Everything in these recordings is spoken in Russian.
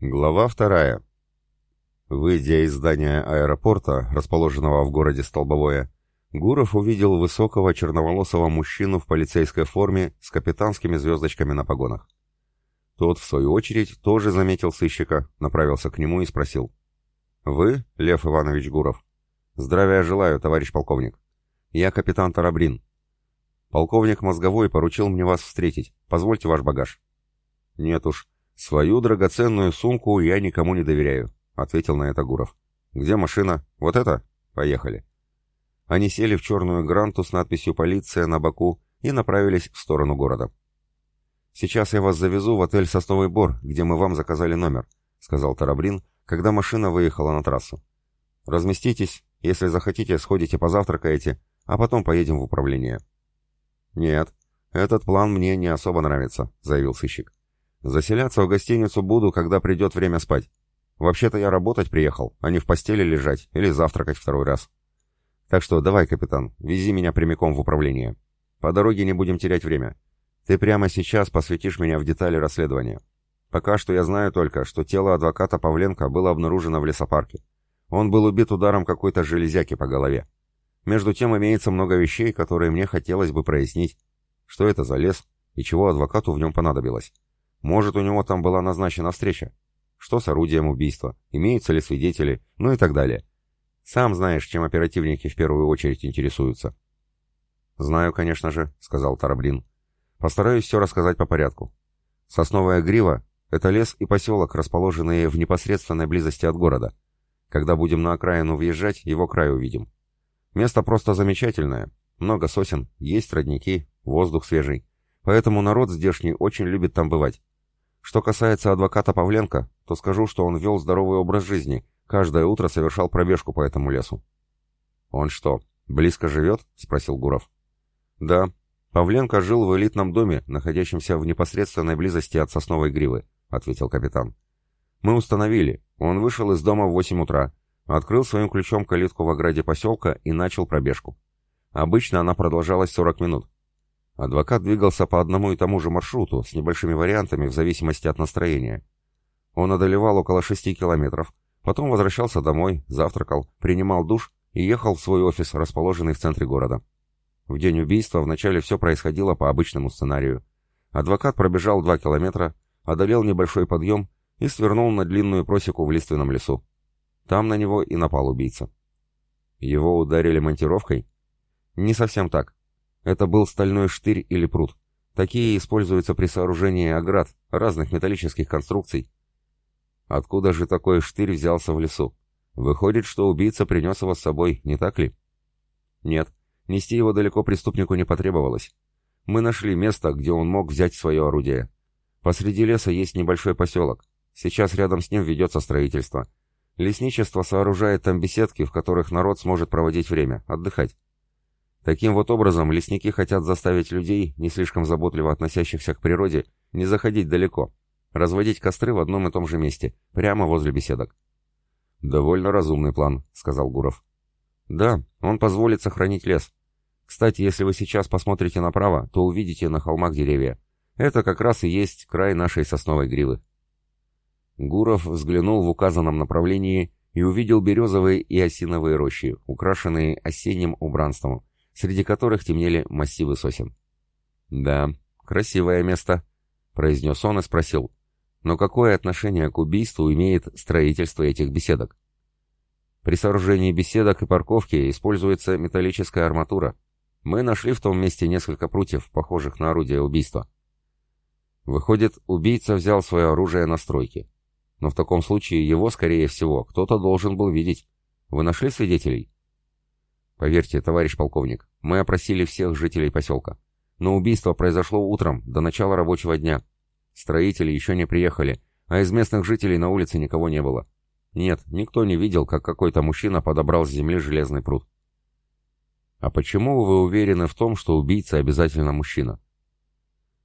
Глава вторая. Выйдя из здания аэропорта, расположенного в городе Столбовое, Гуров увидел высокого черноволосого мужчину в полицейской форме с капитанскими звездочками на погонах. Тот, в свою очередь, тоже заметил сыщика, направился к нему и спросил. «Вы, Лев Иванович Гуров?» «Здравия желаю, товарищ полковник. Я капитан Тарабрин. Полковник Мозговой поручил мне вас встретить. Позвольте ваш багаж». «Нет уж, «Свою драгоценную сумку я никому не доверяю», — ответил на это Гуров. «Где машина? Вот это? Поехали». Они сели в черную гранту с надписью «Полиция» на боку и направились в сторону города. «Сейчас я вас завезу в отель «Сосновый Бор», где мы вам заказали номер», — сказал Тарабрин, когда машина выехала на трассу. «Разместитесь, если захотите, сходите позавтракаете, а потом поедем в управление». «Нет, этот план мне не особо нравится», — заявил сыщик. Заселяться в гостиницу буду, когда придет время спать. Вообще-то я работать приехал, а не в постели лежать или завтракать второй раз. Так что давай, капитан, вези меня прямиком в управление. По дороге не будем терять время. Ты прямо сейчас посвятишь меня в детали расследования. Пока что я знаю только, что тело адвоката Павленко было обнаружено в лесопарке. Он был убит ударом какой-то железяки по голове. Между тем имеется много вещей, которые мне хотелось бы прояснить. Что это за лес и чего адвокату в нем понадобилось? Может, у него там была назначена встреча? Что с орудием убийства? Имеются ли свидетели? Ну и так далее. Сам знаешь, чем оперативники в первую очередь интересуются. «Знаю, конечно же», — сказал Тараблин. «Постараюсь все рассказать по порядку. Сосновая грива — это лес и поселок, расположенные в непосредственной близости от города. Когда будем на окраину въезжать, его край увидим. Место просто замечательное. Много сосен, есть родники, воздух свежий. Поэтому народ здешний очень любит там бывать. Что касается адвоката Павленко, то скажу, что он вел здоровый образ жизни, каждое утро совершал пробежку по этому лесу. «Он что, близко живет?» — спросил Гуров. «Да. Павленко жил в элитном доме, находящемся в непосредственной близости от сосновой гривы», — ответил капитан. «Мы установили. Он вышел из дома в 8 утра, открыл своим ключом калитку в ограде поселка и начал пробежку. Обычно она продолжалась 40 минут. Адвокат двигался по одному и тому же маршруту, с небольшими вариантами в зависимости от настроения. Он одолевал около шести километров, потом возвращался домой, завтракал, принимал душ и ехал в свой офис, расположенный в центре города. В день убийства вначале все происходило по обычному сценарию. Адвокат пробежал два километра, одолел небольшой подъем и свернул на длинную просеку в лиственном лесу. Там на него и напал убийца. Его ударили монтировкой? Не совсем так. Это был стальной штырь или пруд. Такие используются при сооружении оград, разных металлических конструкций. Откуда же такой штырь взялся в лесу? Выходит, что убийца принес его с собой, не так ли? Нет, нести его далеко преступнику не потребовалось. Мы нашли место, где он мог взять свое орудие. Посреди леса есть небольшой поселок. Сейчас рядом с ним ведется строительство. Лесничество сооружает там беседки, в которых народ сможет проводить время, отдыхать. Таким вот образом, лесники хотят заставить людей, не слишком заботливо относящихся к природе, не заходить далеко, разводить костры в одном и том же месте, прямо возле беседок. «Довольно разумный план», — сказал Гуров. «Да, он позволит сохранить лес. Кстати, если вы сейчас посмотрите направо, то увидите на холмах деревья. Это как раз и есть край нашей сосновой гривы». Гуров взглянул в указанном направлении и увидел березовые и осиновые рощи, украшенные осенним убранством, среди которых темнели массивы сосен. «Да, красивое место», — произнес он и спросил. «Но какое отношение к убийству имеет строительство этих беседок?» При сооружении беседок и парковки используется металлическая арматура. Мы нашли в том месте несколько прутьев, похожих на орудие убийства. Выходит, убийца взял свое оружие на стройке. Но в таком случае его, скорее всего, кто-то должен был видеть. Вы нашли свидетелей? Поверьте, товарищ полковник, мы опросили всех жителей поселка. Но убийство произошло утром, до начала рабочего дня. Строители еще не приехали, а из местных жителей на улице никого не было. Нет, никто не видел, как какой-то мужчина подобрал с земли железный пруд. А почему вы уверены в том, что убийца обязательно мужчина?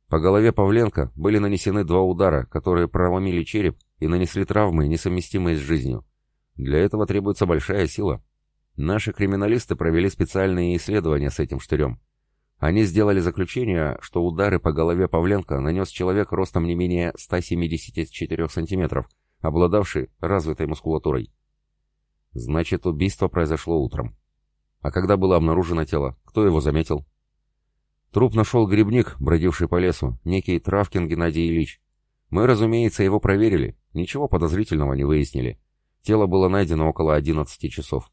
По голове Павленко были нанесены два удара, которые проломили череп и нанесли травмы, несовместимые с жизнью. Для этого требуется большая сила. Наши криминалисты провели специальные исследования с этим штырем. Они сделали заключение, что удары по голове Павленко нанес человек ростом не менее 174 сантиметров, обладавший развитой мускулатурой. Значит, убийство произошло утром. А когда было обнаружено тело, кто его заметил? Труп нашел грибник, бродивший по лесу, некий Травкин Геннадий Ильич. Мы, разумеется, его проверили, ничего подозрительного не выяснили. Тело было найдено около 11 часов.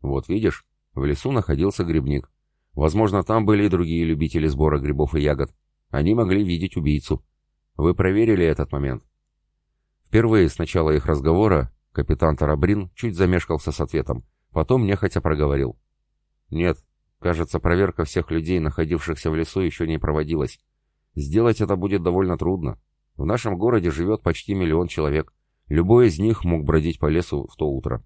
Вот видишь, в лесу находился грибник. Возможно, там были и другие любители сбора грибов и ягод. Они могли видеть убийцу. Вы проверили этот момент? Впервые с начала их разговора капитан Тарабрин чуть замешкался с ответом, потом нехотя проговорил. «Нет, кажется, проверка всех людей, находившихся в лесу, еще не проводилась. Сделать это будет довольно трудно. В нашем городе живет почти миллион человек. Любой из них мог бродить по лесу в то утро».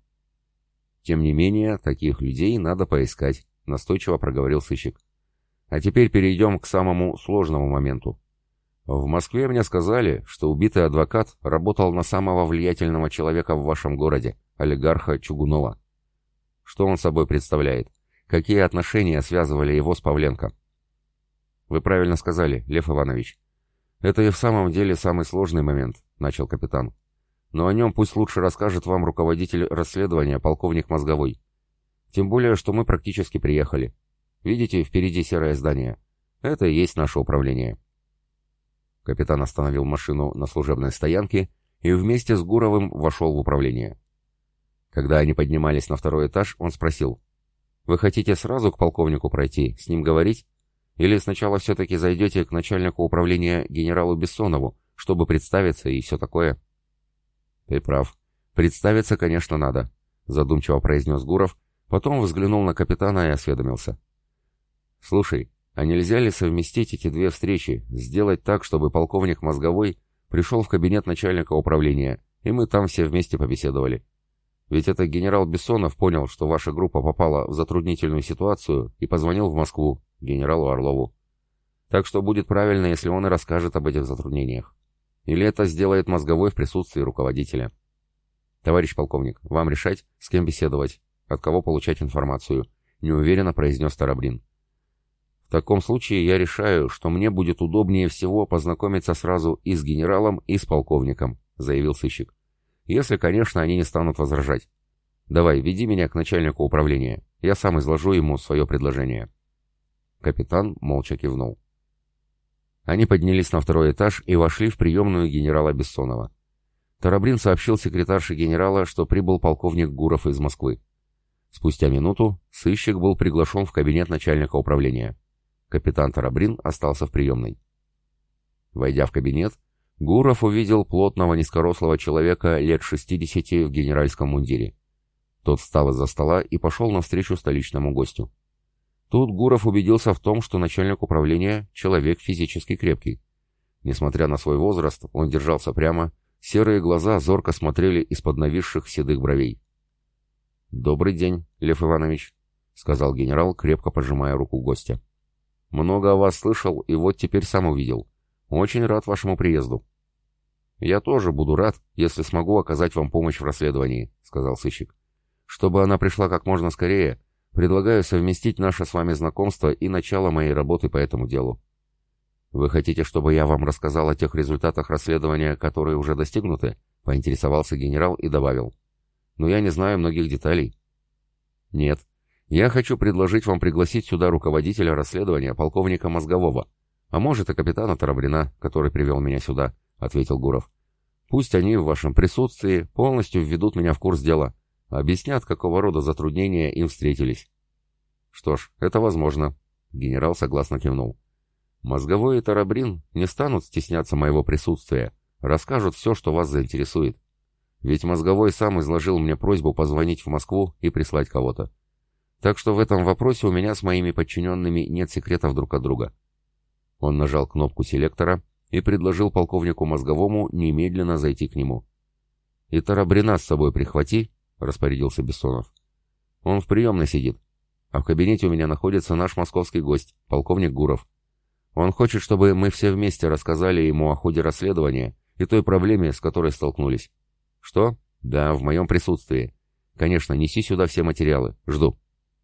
«Тем не менее, таких людей надо поискать», — настойчиво проговорил сыщик. «А теперь перейдем к самому сложному моменту. В Москве мне сказали, что убитый адвокат работал на самого влиятельного человека в вашем городе, олигарха Чугунова. Что он собой представляет? Какие отношения связывали его с Павленко? Вы правильно сказали, Лев Иванович. Это и в самом деле самый сложный момент, начал капитан. Но о нем пусть лучше расскажет вам руководитель расследования, полковник Мозговой. Тем более, что мы практически приехали. Видите, впереди серое здание. Это и есть наше управление. Капитан остановил машину на служебной стоянке и вместе с Гуровым вошел в управление. Когда они поднимались на второй этаж, он спросил, «Вы хотите сразу к полковнику пройти, с ним говорить? Или сначала все-таки зайдете к начальнику управления генералу Бессонову, чтобы представиться и все такое?» «Ты прав. Представиться, конечно, надо», — задумчиво произнес Гуров, потом взглянул на капитана и осведомился. «Слушай, а нельзя ли совместить эти две встречи, сделать так, чтобы полковник Мозговой пришел в кабинет начальника управления, и мы там все вместе побеседовали? Ведь это генерал Бессонов понял, что ваша группа попала в затруднительную ситуацию и позвонил в Москву, генералу Орлову. Так что будет правильно, если он и расскажет об этих затруднениях. Или это сделает Мозговой в присутствии руководителя. Товарищ полковник, вам решать, с кем беседовать, от кого получать информацию, неуверенно произнес Тарабрин. В таком случае я решаю, что мне будет удобнее всего познакомиться сразу и с генералом, и с полковником, заявил сыщик. Если, конечно, они не станут возражать. Давай, веди меня к начальнику управления. Я сам изложу ему свое предложение. Капитан молча кивнул. Они поднялись на второй этаж и вошли в приемную генерала Бессонова. Тарабрин сообщил секретарше генерала, что прибыл полковник Гуров из Москвы. Спустя минуту сыщик был приглашен в кабинет начальника управления. Капитан Тарабрин остался в приемной. Войдя в кабинет, Гуров увидел плотного низкорослого человека лет 60 в генеральском мундире. Тот встал из-за стола и пошел навстречу столичному гостю. Тут Гуров убедился в том, что начальник управления — человек физически крепкий. Несмотря на свой возраст, он держался прямо, серые глаза зорко смотрели из-под нависших седых бровей. «Добрый день, Лев Иванович», — сказал генерал, крепко пожимая руку гостя. Много о вас слышал и вот теперь сам увидел. Очень рад вашему приезду. Я тоже буду рад, если смогу оказать вам помощь в расследовании, сказал сыщик. Чтобы она пришла как можно скорее, предлагаю совместить наше с вами знакомство и начало моей работы по этому делу. Вы хотите, чтобы я вам рассказал о тех результатах расследования, которые уже достигнуты? Поинтересовался генерал и добавил. Но я не знаю многих деталей. Нет, я хочу предложить вам пригласить сюда руководителя расследования, полковника Мозгового, а может и капитана Тарабрина, который привел меня сюда», — ответил Гуров. «Пусть они в вашем присутствии полностью введут меня в курс дела, объяснят, какого рода затруднения им встретились». «Что ж, это возможно», — генерал согласно кивнул. «Мозговой и Тарабрин не станут стесняться моего присутствия, расскажут все, что вас заинтересует. Ведь Мозговой сам изложил мне просьбу позвонить в Москву и прислать кого-то. Так что в этом вопросе у меня с моими подчиненными нет секретов друг от друга. Он нажал кнопку селектора и предложил полковнику Мозговому немедленно зайти к нему. «И Тарабрина с собой прихвати», — распорядился Бессонов. «Он в приемной сидит, а в кабинете у меня находится наш московский гость, полковник Гуров. Он хочет, чтобы мы все вместе рассказали ему о ходе расследования и той проблеме, с которой столкнулись. Что? Да, в моем присутствии. Конечно, неси сюда все материалы. Жду».